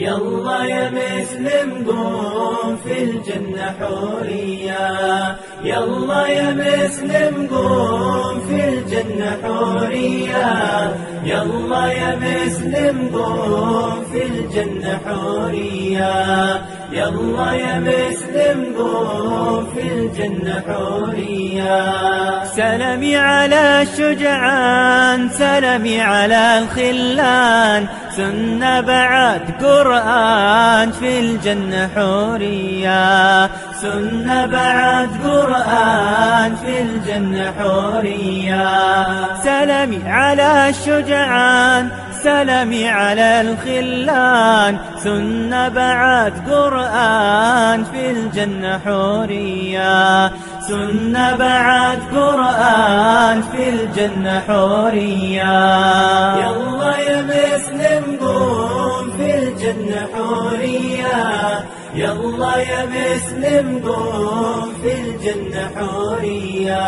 يلا يا مسلم قوم في الجنة حورية. يلا يا مسلم قوم في الجنة حورية. يلا يا مسلم قوم في الجنة حورية. يلا يا مسلم قوم في الجنة حورية سلمي على الشجعان سلمي على الخلان. سنة بعد قرآن في الجنة حورية سنة بعد قرآن في الجنة حورية سلمي على الشجعان سلمي على الخلان سنة بعد قرآن في الجنة حورية. سنة بعد قرآن في الجنة حورية. يلا يا يلا يا مسلم قوم في الجنة حورية.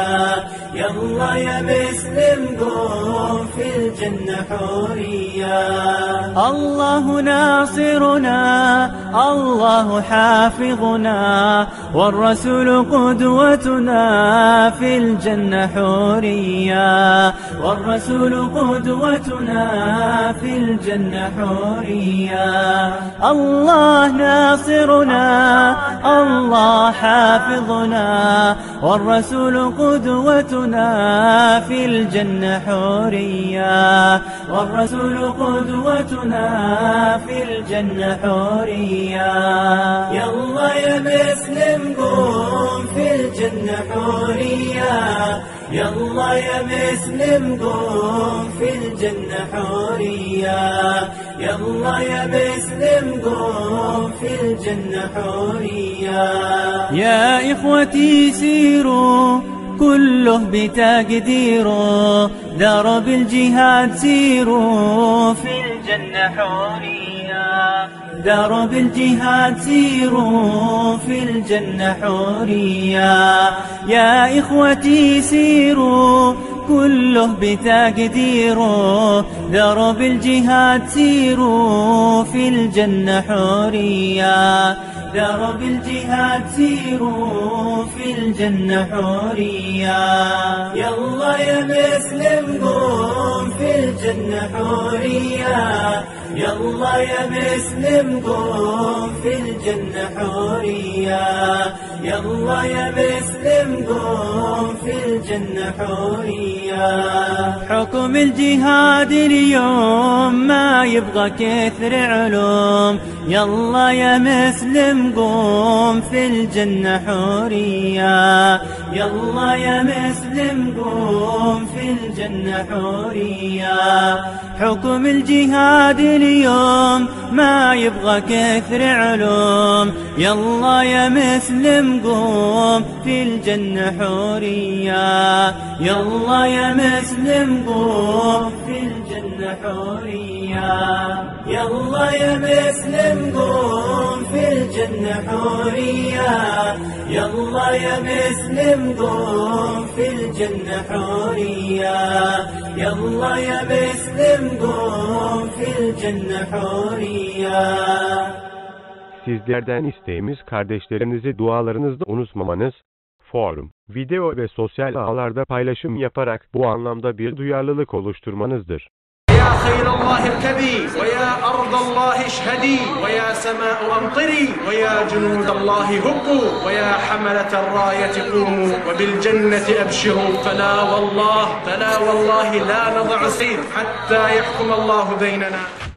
يلا يا مسلم قوم في الجنة حورية. الله ناصرنا الله حافظنا والرسول قدوتنا في الجنة حورية. والرسول قدوتنا في الجنة حورية. الله ناصرنا الله حافظنا والرسول قدوتنا في الجنة حورية. والرسول قدوتنا في الجنة حورية. يلا يا مسلم قوم في الجنة حورية. يلا يا مسلم قوم في الجنة حورية. يلا يا مسلم قوم في الجنة حورية. يا إخوتي سيروا كله بتقديره. درب الجهاد سيروا في الجنة حورية. درب الجهاد سيروا في الجنة حورية. يا إخوتي سيروا كله بتقديره. درب الجهاد سيروا الجنة حورية درب الجهاد سيروا في الجنة حورية يلا يا مسلم قوم في الجنة حورية يلا يا مسلم قوم في الجنة حورية. يلا يا مسلم قوم في الجنة حورية. حكم الجهاد اليوم ما يبغى كثر علوم. يلا يا مسلم قوم في الجنة حورية. يلا يا مسلم قوم في الجنة حورية. حكم الجهاد اليوم ما يبغى كثر علوم. يلا يا مسلم قوم في الجنة حورية. يلا يا مسلم قوم في الجنة حورية. يلا يا مسلم قوم في الجنة حورية. يلا يا مسلم قوم في الجنة حورية. يلا يا مسلم قوم في الجنة حورية. Sizlerden isteğimiz kardeşlerinizi dualarınızda unutmamanız, forum, video ve sosyal ağlarda paylaşım yaparak bu anlamda bir duyarlılık oluşturmanızdır. يا خيل الله اركبي ويا أرض الله اشهدي ويا سماء أمطري ويا جنود الله هبوا ويا حملة الراية قوموا وبالجنة أبشروا فلا والله فلا والله لا نضع سيف حتى يحكم الله بيننا